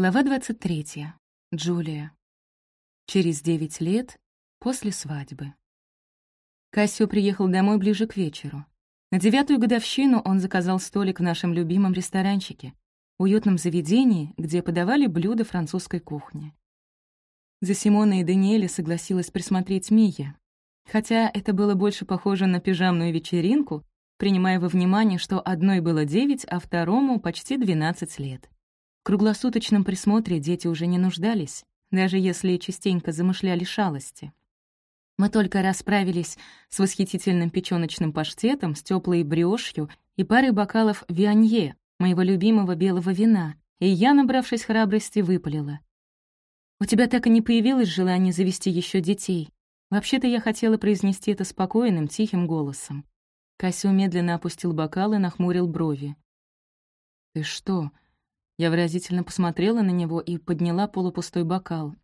Глава 23. Джулия. Через девять лет после свадьбы. Кассио приехал домой ближе к вечеру. На девятую годовщину он заказал столик в нашем любимом ресторанчике, уютном заведении, где подавали блюда французской кухни. За Симона и Даниэля согласилась присмотреть Мия, хотя это было больше похоже на пижамную вечеринку, принимая во внимание, что одной было девять, а второму — почти двенадцать лет. Круглосуточном присмотре дети уже не нуждались, даже если частенько замышляли шалости. Мы только расправились с восхитительным печёночным паштетом, с тёплой брёшью и парой бокалов вианье, моего любимого белого вина, и я, набравшись храбрости, выпалила. «У тебя так и не появилось желание завести ещё детей. Вообще-то я хотела произнести это спокойным, тихим голосом». Кассио медленно опустил бокал и нахмурил брови. «Ты что, я выразительно посмотрела на него и подняла полупустой бокал.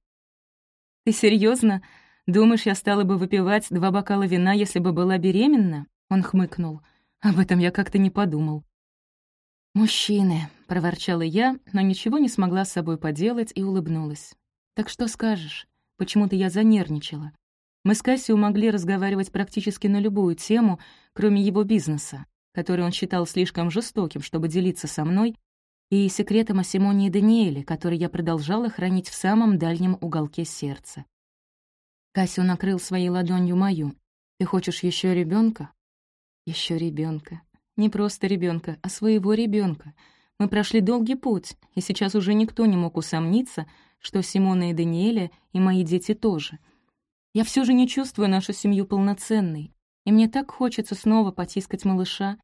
«Ты серьезно? Думаешь, я стала бы выпивать два бокала вина, если бы была беременна?» Он хмыкнул. «Об этом я как-то не подумал». «Мужчины», — проворчала я, но ничего не смогла с собой поделать и улыбнулась. «Так что скажешь? Почему-то я занервничала. Мы с Кассио могли разговаривать практически на любую тему, кроме его бизнеса, который он считал слишком жестоким, чтобы делиться со мной, и секретом о Симоне и Даниэле, который я продолжала хранить в самом дальнем уголке сердца. Кассио накрыл своей ладонью мою. «Ты хочешь еще ребенка? Еще ребенка. Не просто ребенка, а своего ребенка. Мы прошли долгий путь, и сейчас уже никто не мог усомниться, что Симона и Даниэля и мои дети тоже. Я все же не чувствую нашу семью полноценной, и мне так хочется снова потискать малыша.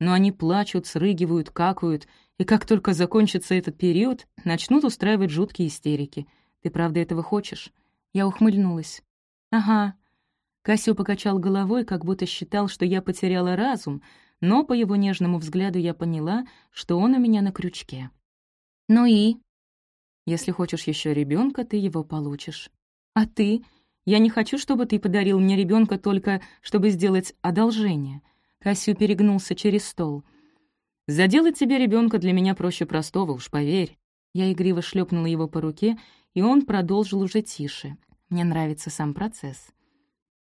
Но они плачут, срыгивают, какают и как только закончится этот период, начнут устраивать жуткие истерики. Ты правда этого хочешь?» Я ухмыльнулась. «Ага». Кассио покачал головой, как будто считал, что я потеряла разум, но по его нежному взгляду я поняла, что он у меня на крючке. «Ну и?» «Если хочешь еще ребенка, ты его получишь. А ты? Я не хочу, чтобы ты подарил мне ребенка только, чтобы сделать одолжение». Кассио перегнулся через стол — Заделать тебе ребенка для меня проще простого, уж поверь». Я игриво шлепнула его по руке, и он продолжил уже тише. Мне нравится сам процесс.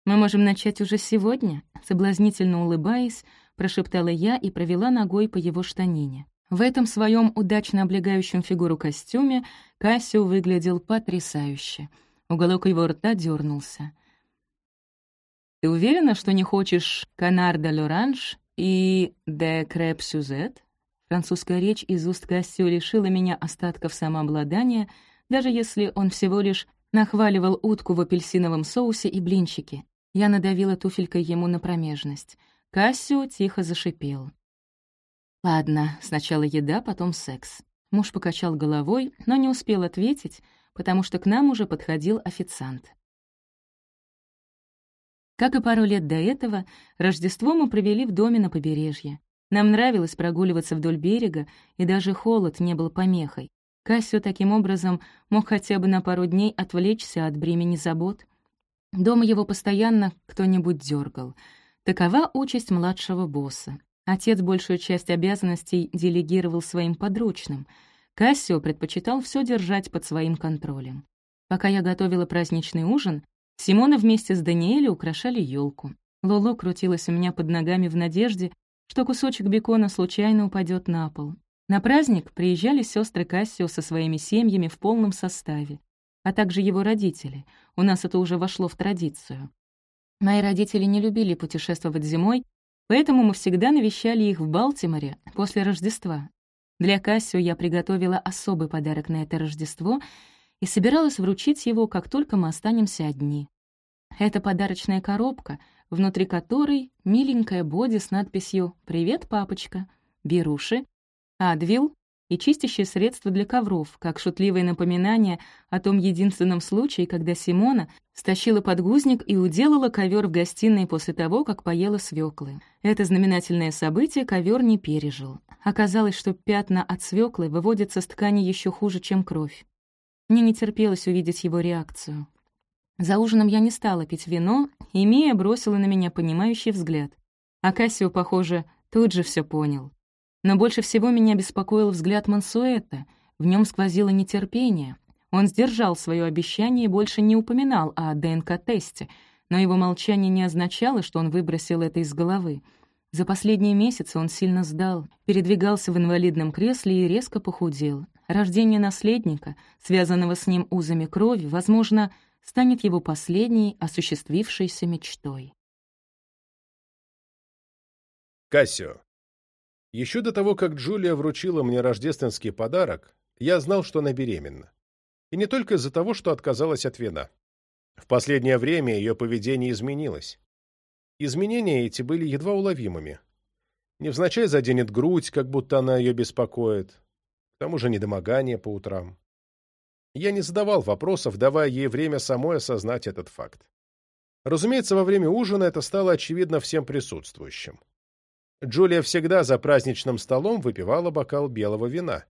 «Мы можем начать уже сегодня?» Соблазнительно улыбаясь, прошептала я и провела ногой по его штанине. В этом своем удачно облегающем фигуру костюме Кассио выглядел потрясающе. Уголок его рта дернулся. «Ты уверена, что не хочешь канар де лоранж и «де креп сюзет» Французская речь из уст Кассио лишила меня остатков самообладания, даже если он всего лишь нахваливал утку в апельсиновом соусе и блинчики. Я надавила туфелькой ему на промежность. Кассио тихо зашипел. «Ладно, сначала еда, потом секс». Муж покачал головой, но не успел ответить, потому что к нам уже подходил официант. Как и пару лет до этого, Рождество мы провели в доме на побережье. Нам нравилось прогуливаться вдоль берега, и даже холод не был помехой. Кассио таким образом мог хотя бы на пару дней отвлечься от бремени забот. Дома его постоянно кто-нибудь дергал. Такова участь младшего босса. Отец большую часть обязанностей делегировал своим подручным. Кассио предпочитал все держать под своим контролем. Пока я готовила праздничный ужин, Симона вместе с Даниэлем украшали елку. Лоло крутилась у меня под ногами в надежде, что кусочек бекона случайно упадет на пол. На праздник приезжали сестры Кассио со своими семьями в полном составе, а также его родители. У нас это уже вошло в традицию. Мои родители не любили путешествовать зимой, поэтому мы всегда навещали их в Балтиморе после Рождества. Для Кассио я приготовила особый подарок на это Рождество — и собиралась вручить его, как только мы останемся одни. Это подарочная коробка, внутри которой миленькая боди с надписью «Привет, папочка», беруши, адвил и чистящее средство для ковров, как шутливое напоминание о том единственном случае, когда Симона стащила подгузник и уделала ковер в гостиной после того, как поела свеклы. Это знаменательное событие ковер не пережил. Оказалось, что пятна от свеклы выводятся с ткани еще хуже, чем кровь. Мне не терпелось увидеть его реакцию. За ужином я не стала пить вино, и Мия бросила на меня понимающий взгляд. А похоже, тут же все понял. Но больше всего меня беспокоил взгляд Мансуэта. В нем сквозило нетерпение. Он сдержал свое обещание и больше не упоминал о ДНК-тесте, но его молчание не означало, что он выбросил это из головы. За последние месяцы он сильно сдал, передвигался в инвалидном кресле и резко похудел. Рождение наследника, связанного с ним узами крови, возможно, станет его последней осуществившейся мечтой. Кассио. Еще до того, как Джулия вручила мне рождественский подарок, я знал, что она беременна. И не только из-за того, что отказалась от вина. В последнее время ее поведение изменилось. Изменения эти были едва уловимыми. Невзначай заденет грудь, как будто она ее беспокоит. К тому же недомогание по утрам. Я не задавал вопросов, давая ей время самой осознать этот факт. Разумеется, во время ужина это стало очевидно всем присутствующим. Джулия всегда за праздничным столом выпивала бокал белого вина.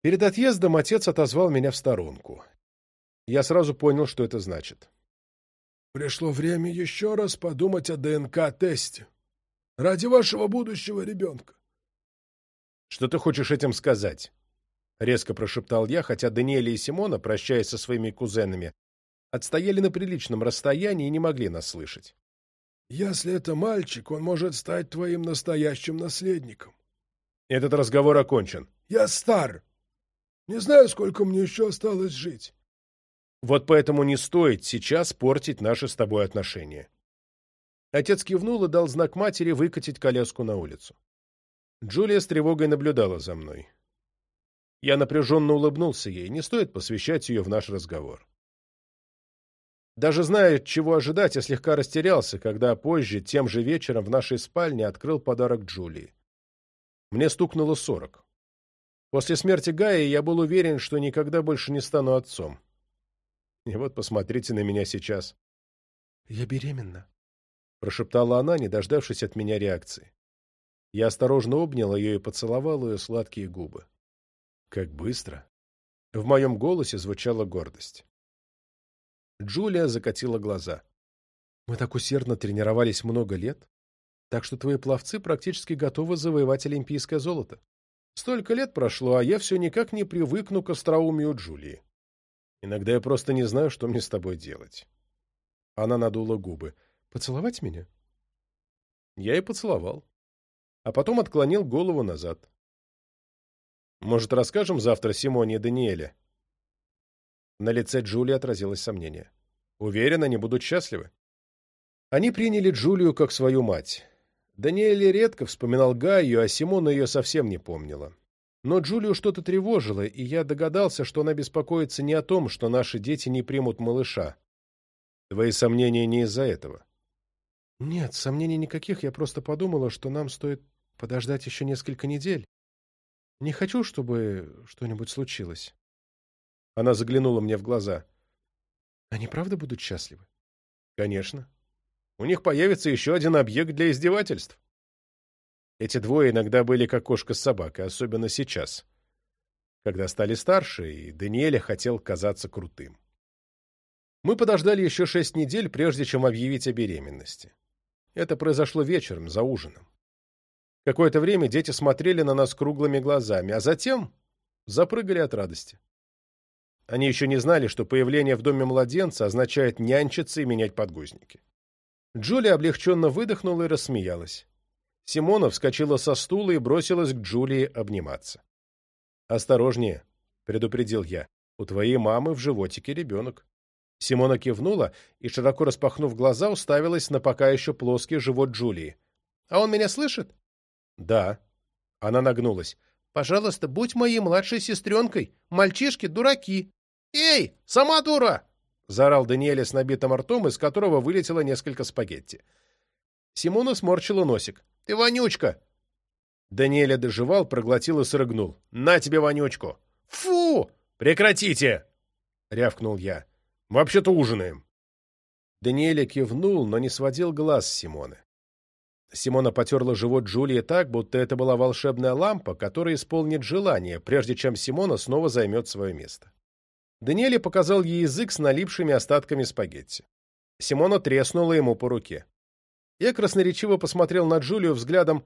Перед отъездом отец отозвал меня в сторонку. Я сразу понял, что это значит. «Пришло время еще раз подумать о ДНК-тесте. Ради вашего будущего ребенка». «Что ты хочешь этим сказать?» — резко прошептал я, хотя Даниэля и Симона, прощаясь со своими кузенами, отстояли на приличном расстоянии и не могли нас слышать. Если это мальчик, он может стать твоим настоящим наследником. Этот разговор окончен. Я стар. Не знаю, сколько мне еще осталось жить. Вот поэтому не стоит сейчас портить наши с тобой отношения. Отец кивнул и дал знак матери выкатить коляску на улицу. Джулия с тревогой наблюдала за мной. Я напряженно улыбнулся ей, не стоит посвящать ее в наш разговор. Даже зная, чего ожидать, я слегка растерялся, когда позже, тем же вечером, в нашей спальне открыл подарок Джулии. Мне стукнуло сорок. После смерти Гая я был уверен, что никогда больше не стану отцом. И вот посмотрите на меня сейчас. «Я беременна», — прошептала она, не дождавшись от меня реакции. Я осторожно обнял ее и поцеловал ее сладкие губы. Как быстро! В моем голосе звучала гордость. Джулия закатила глаза. «Мы так усердно тренировались много лет, так что твои пловцы практически готовы завоевать олимпийское золото. Столько лет прошло, а я все никак не привыкну к остроумию Джулии. Иногда я просто не знаю, что мне с тобой делать». Она надула губы. «Поцеловать меня?» Я и поцеловал. А потом отклонил голову назад. «Может, расскажем завтра Симоне и Даниэле?» На лице Джулии отразилось сомнение. «Уверен, они будут счастливы». Они приняли Джулию как свою мать. Даниэль редко вспоминал Гаю, а Симона ее совсем не помнила. Но Джулию что-то тревожило, и я догадался, что она беспокоится не о том, что наши дети не примут малыша. Твои сомнения не из-за этого? Нет, сомнений никаких, я просто подумала, что нам стоит подождать еще несколько недель. Не хочу, чтобы что-нибудь случилось. Она заглянула мне в глаза. Они правда будут счастливы? Конечно. У них появится еще один объект для издевательств. Эти двое иногда были как кошка с собакой, особенно сейчас, когда стали старше, и Даниэля хотел казаться крутым. Мы подождали еще шесть недель, прежде чем объявить о беременности. Это произошло вечером, за ужином. Какое-то время дети смотрели на нас круглыми глазами, а затем запрыгали от радости. Они еще не знали, что появление в доме младенца означает нянчиться и менять подгузники. Джулия облегченно выдохнула и рассмеялась. Симона вскочила со стула и бросилась к Джулии обниматься. «Осторожнее», — предупредил я, — «у твоей мамы в животике ребенок». Симона кивнула и, широко распахнув глаза, уставилась на пока еще плоский живот Джулии. «А он меня слышит?» «Да». Она нагнулась. «Пожалуйста, будь моей младшей сестренкой. Мальчишки — дураки. «Эй, сама дура!» — заорал Даниэля с набитым ртом, из которого вылетело несколько спагетти. Симона сморчила носик. «Ты вонючка!» Даниэля доживал, проглотил и срыгнул. «На тебе вонючку!» «Фу! Прекратите!» — рявкнул я. «Вообще-то ужинаем!» Даниэля кивнул, но не сводил глаз с Симоны. Симона потерла живот Джулии так, будто это была волшебная лампа, которая исполнит желание, прежде чем Симона снова займет свое место. Даниэле показал ей язык с налипшими остатками спагетти. Симона треснула ему по руке. Я красноречиво посмотрел на Джулию взглядом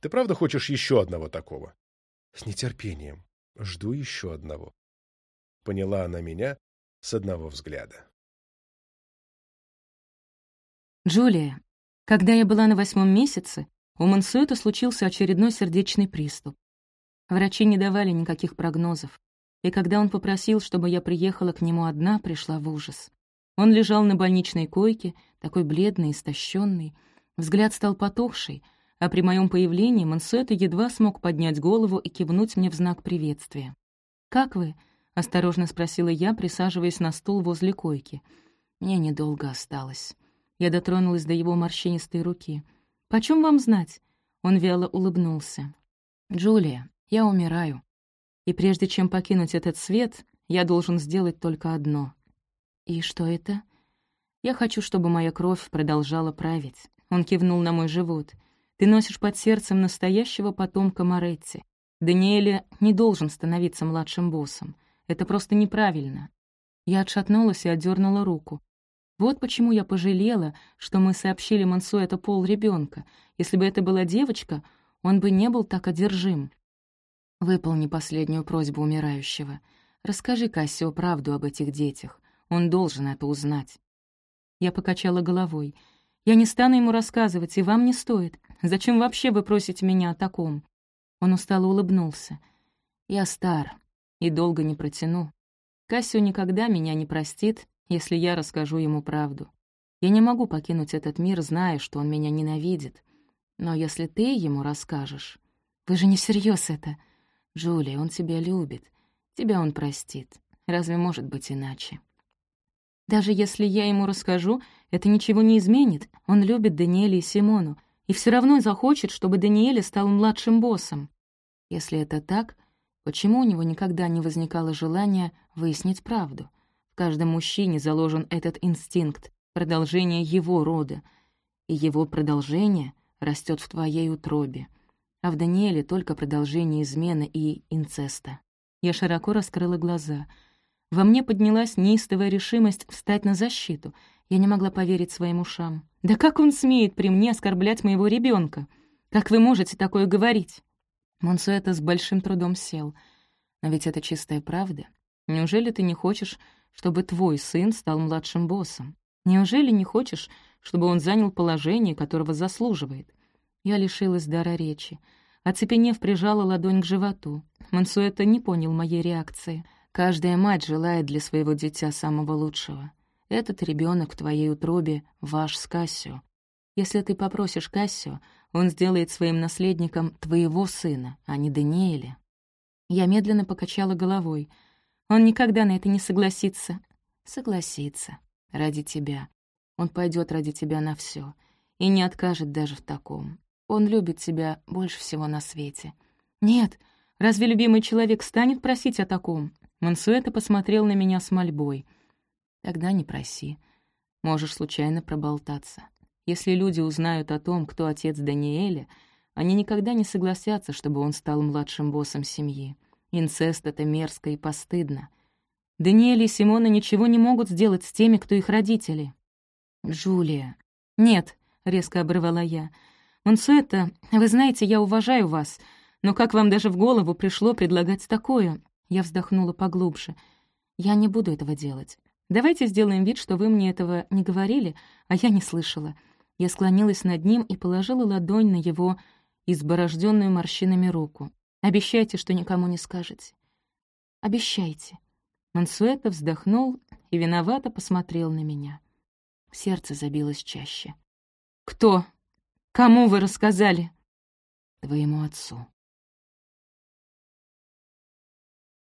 «Ты правда хочешь еще одного такого?» «С нетерпением», Жду еще одного. Поняла она меня с одного взгляда. Джулия, когда я была на восьмом месяце, у Мансуэта случился очередной сердечный приступ. Врачи не давали никаких прогнозов, и когда он попросил, чтобы я приехала к нему одна, пришла в ужас. Он лежал на больничной койке, такой бледный, истощенный, взгляд стал потухший, а при моем появлении Мансуэта едва смог поднять голову и кивнуть мне в знак приветствия. «Как вы?» — осторожно спросила я, присаживаясь на стул возле койки. Мне недолго осталось. Я дотронулась до его морщинистой руки. «Почем вам знать?» Он вяло улыбнулся. «Джулия, я умираю. И прежде чем покинуть этот свет, я должен сделать только одно. И что это? Я хочу, чтобы моя кровь продолжала править. Он кивнул на мой живот. Ты носишь под сердцем настоящего потомка Моретти. Даниэля не должен становиться младшим боссом. Это просто неправильно. Я отшатнулась и отдернула руку. Вот почему я пожалела, что мы сообщили Мансу это пол ребенка. Если бы это была девочка, он бы не был так одержим. Выполни последнюю просьбу умирающего. Расскажи Кассио правду об этих детях. Он должен это узнать. Я покачала головой. Я не стану ему рассказывать, и вам не стоит. Зачем вообще вы просите меня о таком? Он устало улыбнулся. Я стар, и долго не протяну. Кассио никогда меня не простит, если я расскажу ему правду. Я не могу покинуть этот мир, зная, что он меня ненавидит. Но если ты ему расскажешь... Вы же не всерьез это. Джулия, он тебя любит. Тебя он простит. Разве может быть иначе? Даже если я ему расскажу, это ничего не изменит. Он любит Даниэля и Симону, и все равно захочет, чтобы Даниэля стал младшим боссом. Если это так, Почему у него никогда не возникало желания выяснить правду? Каждом мужчине заложен этот инстинкт, продолжение его рода, и его продолжение растет в твоей утробе. А в Даниэле только продолжение измены и инцеста. Я широко раскрыла глаза. Во мне поднялась неистовая решимость встать на защиту. Я не могла поверить своим ушам. «Да как он смеет при мне оскорблять моего ребенка? Как вы можете такое говорить?» Монсуэта с большим трудом сел. Но ведь это чистая правда. Неужели ты не хочешь, чтобы твой сын стал младшим боссом? Неужели не хочешь, чтобы он занял положение, которого заслуживает? Я лишилась дара речи. Оцепенев, прижала ладонь к животу. Мансуэта не понял моей реакции. Каждая мать желает для своего дитя самого лучшего. Этот ребенок в твоей утробе — ваш с Кассио. Если ты попросишь Кассио, он сделает своим наследником твоего сына, а не Даниэля». Я медленно покачала головой. «Он никогда на это не согласится». «Согласится. Ради тебя. Он пойдет ради тебя на все и не откажет даже в таком. Он любит тебя больше всего на свете». «Нет, разве любимый человек станет просить о таком?» Мансуэта посмотрел на меня с мольбой. «Тогда не проси. Можешь случайно проболтаться. Если люди узнают о том, кто отец Даниэля, они никогда не согласятся, чтобы он стал младшим боссом семьи. Инцест — это мерзко и постыдно. Даниэль и Симона ничего не могут сделать с теми, кто их родители. «Джулия». «Нет», — резко обрывала я. «Монсуэта, вы знаете, я уважаю вас, но как вам даже в голову пришло предлагать такое?» Я вздохнула поглубже. «Я не буду этого делать. Давайте сделаем вид, что вы мне этого не говорили, а я не слышала. Я склонилась над ним и положила ладонь на его изборожденную морщинами руку. «Обещайте, что никому не скажете». «Обещайте». Мансуэта вздохнул и виновато посмотрел на меня. Сердце забилось чаще. «Кто? Кому вы рассказали?» «Твоему отцу»,